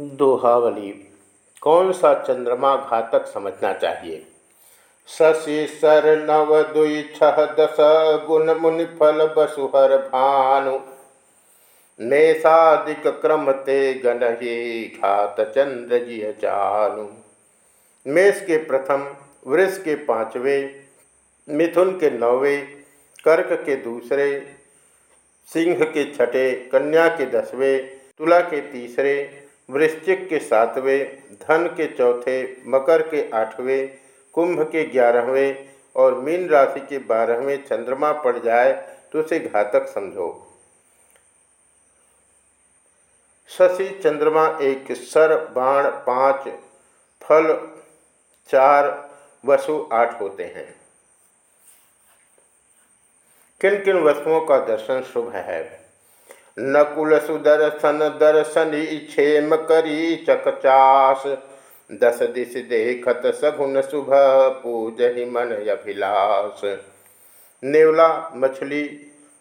दोहावली। कौन सा चंद्रमा घातक समझना चाहिए? शशि सर नव दुई छह दस गुण, मुनि, फल बसुहर भानु। मेषादिक क्रम ते गण ही घात चंद्र, जिय जानु मेष के प्रथम, वृष के पाँचवें, मिथुन के नौवे, कर्क के दूसरे, सिंह के छठे, कन्या के दसवें, तुला के तीसरे वृश्चिक के सातवें, धन के चौथे, मकर के आठवें, कुंभ के ग्यारहवें और मीन राशि के बारहवें चंद्रमा पड़ जाए तो उसे घातक समझो। शशि चंद्रमा एक सर, बाण पाँच, फल चार, वसु आठ होते हैं। किन किन वस्तुओं का दर्शन शुभ है? नकुल सुदर्शन दर्शनी क्षेम करी चकचास। दस दिश देखत सगुन शुभ पूज ही मन अभिलाष। नेवला, मछली,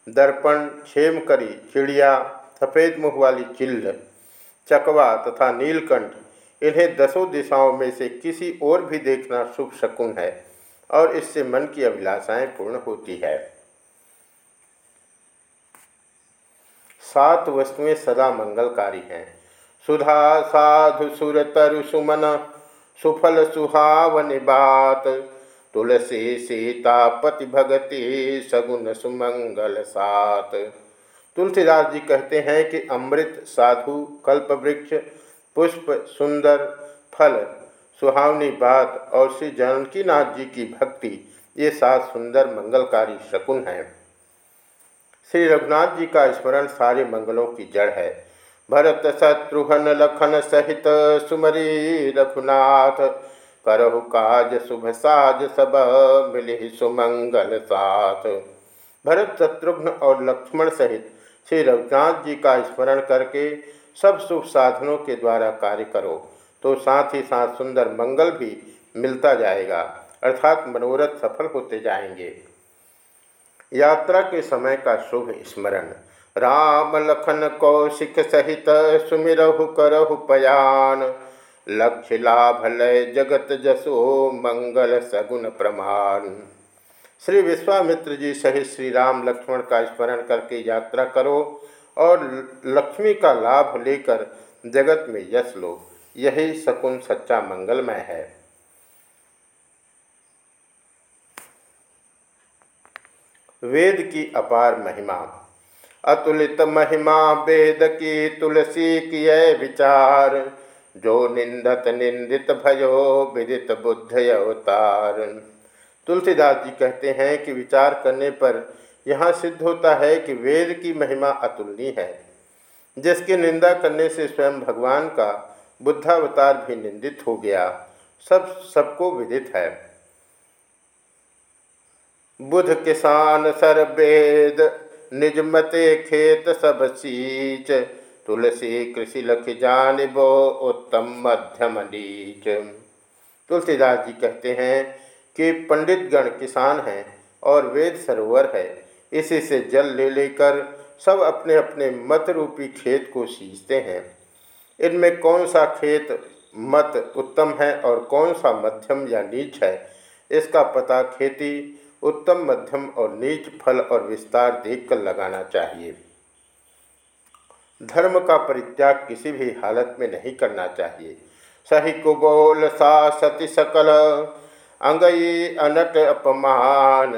दर्पण क्षेम करी, चिड़िया, सफ़ेद मुख वाली चिल्ल, चकवा तथा नीलकंठ, इन्हें दसों दिशाओं में से किसी और भी देखना शुभ शकुन है और इससे मन की अभिलाषाएँ पूर्ण होती है। सात वस्तुएँ सदा मंगलकारी हैं। सुधा, साधु सुर तरु, सुमन, सुफल सुहावन बात तुलसी, सीता, पति भगति, सगुन, सुमंगल सात। तुलसीदास जी कहते हैं कि अमृत, साधु, कल्प वृक्ष, पुष्प, सुंदर, फल, सुहावनी बात और श्री जानकी नाथ जी की भक्ति, ये सात सुंदर मंगलकारी शकुन हैं। श्री रघुनाथ जी का स्मरण सारे मंगलों की जड़ है। भरत शत्रुघ्न लखन सहित सुमरी रघुनाथ, करहु काज, शुभ साज सब मिली सुमंगल साथ। भरत शत्रुघ्न और लक्ष्मण सहित श्री रघुनाथ जी का स्मरण करके सब शुभ साधनों के द्वारा कार्य करो तो साथ ही साथ सुंदर मंगल भी मिलता जाएगा, अर्थात मनोरथ सफल होते जाएँगे। यात्रा के समय का शुभ स्मरण। राम लखन कौशिक सहित सुमिरहु करहु पयान। लक्ष्य लाभ लय जगत जसो मंगल सगुन प्रमाण। श्री विश्वामित्र जी सहित श्री राम लक्ष्मण का स्मरण करके यात्रा करो और लक्ष्मी का लाभ लेकर जगत में यश लो। यही शकुन सच्चा मंगलमय है। वेद की अपार महिमा। अतुलित महिमा वेद की तुलसी की विचार। जो निंदत निंदित भयो, विदित बुद्ध अवतार। तुलसीदास जी कहते हैं कि विचार करने पर यहाँ सिद्ध होता है कि वेद की महिमा अतुलनीय है। जिसकी निंदा करने से स्वयं भगवान का बुद्धावतार भी निंदित हो गया। सब, सबको विदित है। बुध किसान सर वेद निज मते खेत सब सीच। तुलसी कृषि लख बो उत्तम मध्यम नीच। तुलसीदास जी कहते हैं कि पंडित गण किसान हैं और वेद सरोवर है। इसी से जल ले लेकर सब अपने अपने मत रूपी खेत को सींचते हैं। इनमें कौन सा खेत मत उत्तम है और कौन सा मध्यम या नीच है, इसका पता खेती उत्तम मध्यम और नीच फल और विस्तार देखकर लगाना चाहिए। धर्म का परित्याग किसी भी हालत में नहीं करना चाहिए। सही कुबोल सा सती सकल, अंगई अनट अपमान,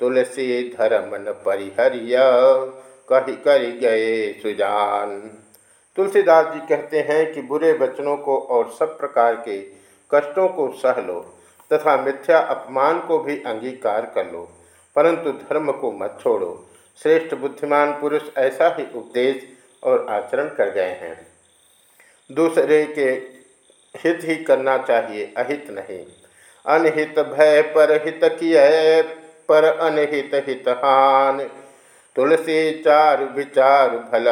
तुलसी धर्मन परिहरिय, कही कर गए सुजान। तुलसीदास जी कहते हैं कि बुरे वचनों को और सब प्रकार के कष्टों को सह लो। तथा मिथ्या अपमान को भी अंगीकार कर लो, परंतु धर्म को मत छोड़ो। श्रेष्ठ बुद्धिमान पुरुष ऐसा ही उपदेश और आचरण कर गए हैं। दूसरे के हित ही करना चाहिए, अहित नहीं। अनहित भय पर हित किए, पर अनहित हित हान। तुलसी चार विचार भल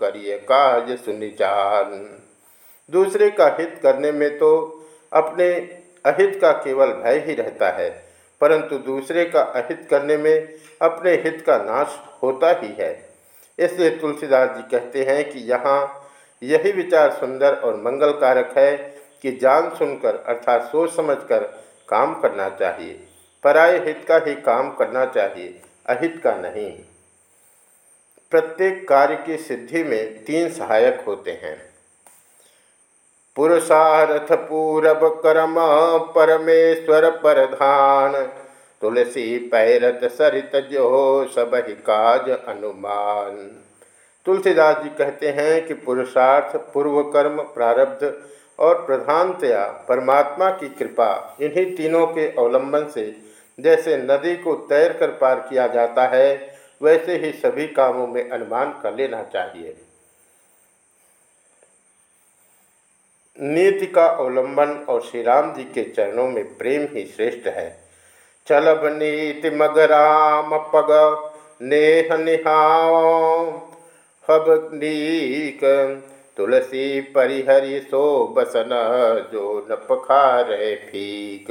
करिए काज सुनिचार। दूसरे का हित करने में तो अपने अहित का केवल भय ही रहता है, परंतु दूसरे का अहित करने में अपने हित का नाश होता ही है। इसलिए तुलसीदास जी कहते हैं कि यहाँ यही विचार सुंदर और मंगलकारक है कि जान सुनकर अर्थात सोच समझकर काम करना चाहिए। पराय हित का ही काम करना चाहिए, अहित का नहीं। प्रत्येक कार्य की सिद्धि में तीन सहायक होते हैं। पुरुषार्थ पूरब कर्म परमेश्वर परधान। तुलसी, पैरत, सरित जो सब ही काज अनुमान। तुलसीदास जी कहते हैं कि पुरुषार्थ पूर्व कर्म प्रारब्ध और प्रधानतया परमात्मा की कृपा, इन्हीं तीनों के अवलंबन से जैसे नदी को तैर कर पार किया जाता है, वैसे ही सभी कामों में अनुमान कर लेना चाहिए। नीति का अवलंबन और श्री राम जी के चरणों में प्रेम ही श्रेष्ठ है। चलब नीति मगराम पग, नेह हब नीक, तुलसी परिहरि सो बसन, जो न पखारे फीक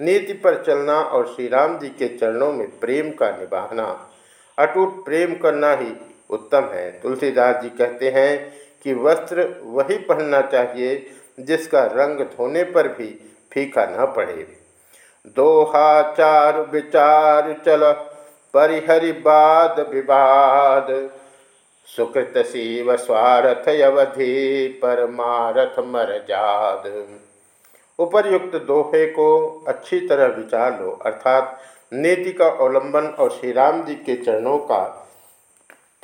नीति पर चलना और श्री राम जी के चरणों में प्रेम का निभाना। अटूट प्रेम करना ही उत्तम है। तुलसीदास जी कहते हैं कि वस्त्र वही पहनना चाहिए, जिसका रंग धोने पर भी फीका न पड़े। दोहा चार विचार चल, परिहरि बाद विवाद। सुकृत शिव स्वारथ अवधि परमारथ मर जाद। उपर्युक्त दोहे को अच्छी तरह विचार लो, अर्थात नीति का अवलंबन और श्री राम जी के चरणों का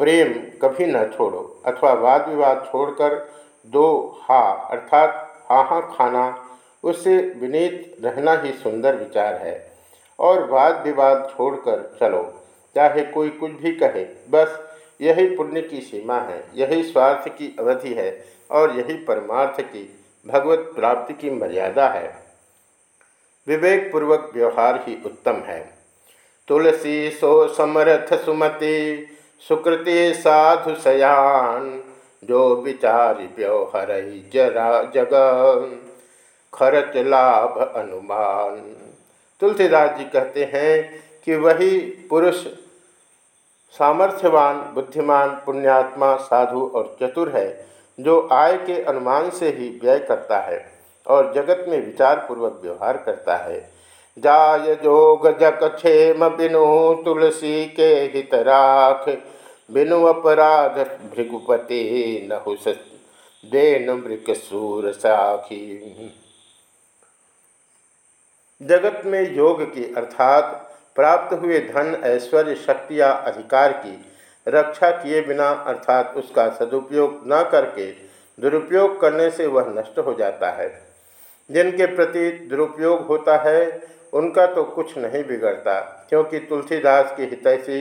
प्रेम कभी न छोड़ो, अथवा वाद विवाद छोड़कर दो हा, अर्थात हा हा खाना, उससे विनीत रहना ही सुंदर विचार है। और वाद विवाद छोड़कर चलो, चाहे कोई कुछ भी कहे, बस यही पुण्य की सीमा है, यही स्वार्थ की अवधि है, और यही परमार्थ की, भगवत प्राप्ति की मर्यादा है। विवेक पूर्वक व्यवहार ही उत्तम है। तुलसी सो समर्थ सुमति सुकृति साधु सयान, जो विचार व्यवहार जरा जग खर्च लाभ अनुमान। तुलसीदास जी कहते हैं कि वही पुरुष सामर्थ्यवान, बुद्धिमान, पुण्यात्मा, साधु और चतुर है, जो आय के अनुमान से ही व्यय करता है और जगत में विचार पूर्वक व्यवहार करता है। जाय जोग जक क्षेम बिनु तुलसी के हित राख। बिनु अपराध भृगुपति नहुस देन मृक सूर साखी। जगत में योग की अर्थात प्राप्त हुए धन, ऐश्वर्य, शक्ति या अधिकार की रक्षा किए बिना अर्थात उसका सदुपयोग न करके दुरुपयोग करने से वह नष्ट हो जाता है। जिनके प्रति दुरुपयोग होता है, उनका तो कुछ नहीं बिगड़ता, क्योंकि तुलसीदास की हितैषी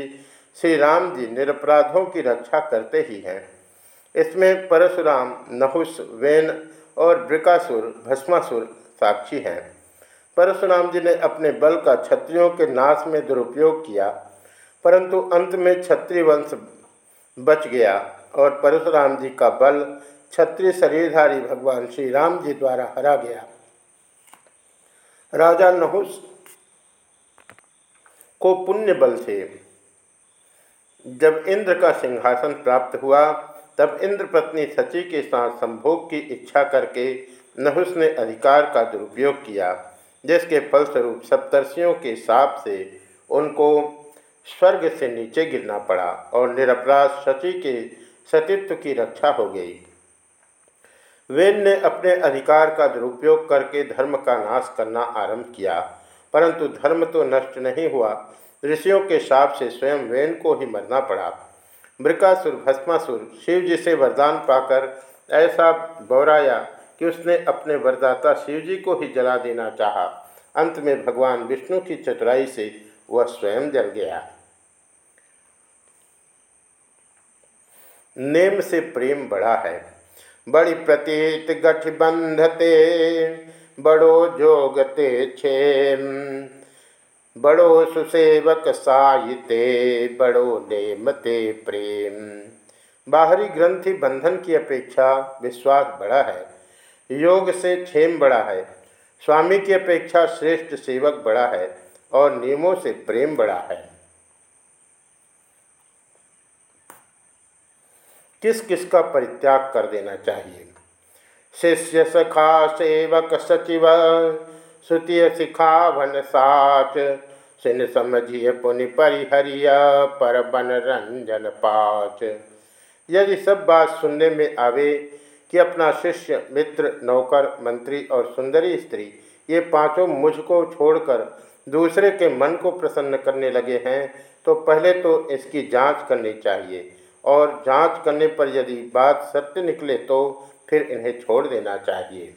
श्री राम जी निरपराधों की रक्षा करते ही हैं। इसमें परशुराम नहुस वेन और ब्रिकासुर भस्मासुर साक्षी हैं। परशुराम जी ने अपने बल का क्षत्रियों के नाश में दुरुपयोग किया, परंतु अंत में क्षत्रिय वंश बच गया और परशुराम जी का बल क्षत्रिय शरीरधारी भगवान श्री राम जी द्वारा हरा गया। राजा नहुस को पुण्य बल से जब इंद्र का सिंहासन प्राप्त हुआ, तब इंद्र पत्नी सची के साथ संभोग की इच्छा करके नहुस ने अधिकार का दुरुपयोग किया, जिसके फलस्वरूप सप्तर्षियों के साप से उनको स्वर्ग से नीचे गिरना पड़ा और निरपराध सची के सतीत्व की रक्षा हो गई। वेद ने अपने अधिकार का दुरुपयोग करके धर्म का नाश करना आरंभ किया, परंतु धर्म तो नष्ट नहीं हुआ। ऋषियों के शाप से स्वयं वेन को ही मरना पड़ा। मृकासुर, भस्मासुर शिव जी से वरदान पाकर ऐसा बौराया कि उसने अपने वरदाता शिव जी को ही जला देना चाहा। अंत में भगवान विष्णु की चतुराई से वह स्वयं जल गया। नेम से प्रेम बड़ा है। बड़ी प्रतीत गठ बंधते, बड़ो जोगते छेम बड़ो सुसेवक साहिते, बड़ो नेमते प्रेम। बाहरी ग्रंथि बंधन की अपेक्षा विश्वास बड़ा है, योग से क्षेम बड़ा है, स्वामी की अपेक्षा श्रेष्ठ सेवक बड़ा है और नियमों से प्रेम बड़ा है। किस किस का परित्याग कर देना चाहिए? शिष्य सखा सेवक सचिव श्रुतिय वन साच, सिन समझिए पुनि परिहरिया पर बन रंजन पाच। यदि सब बात सुनने में आवे कि अपना शिष्य, मित्र, नौकर, मंत्री और सुंदरी स्त्री ये पाँचों मुझको छोड़कर दूसरे के मन को प्रसन्न करने लगे हैं तो पहले तो इसकी जाँच करनी चाहिए। और जाँच करने पर यदि बात सत्य निकले तो फिर इन्हें छोड़ देना चाहिए।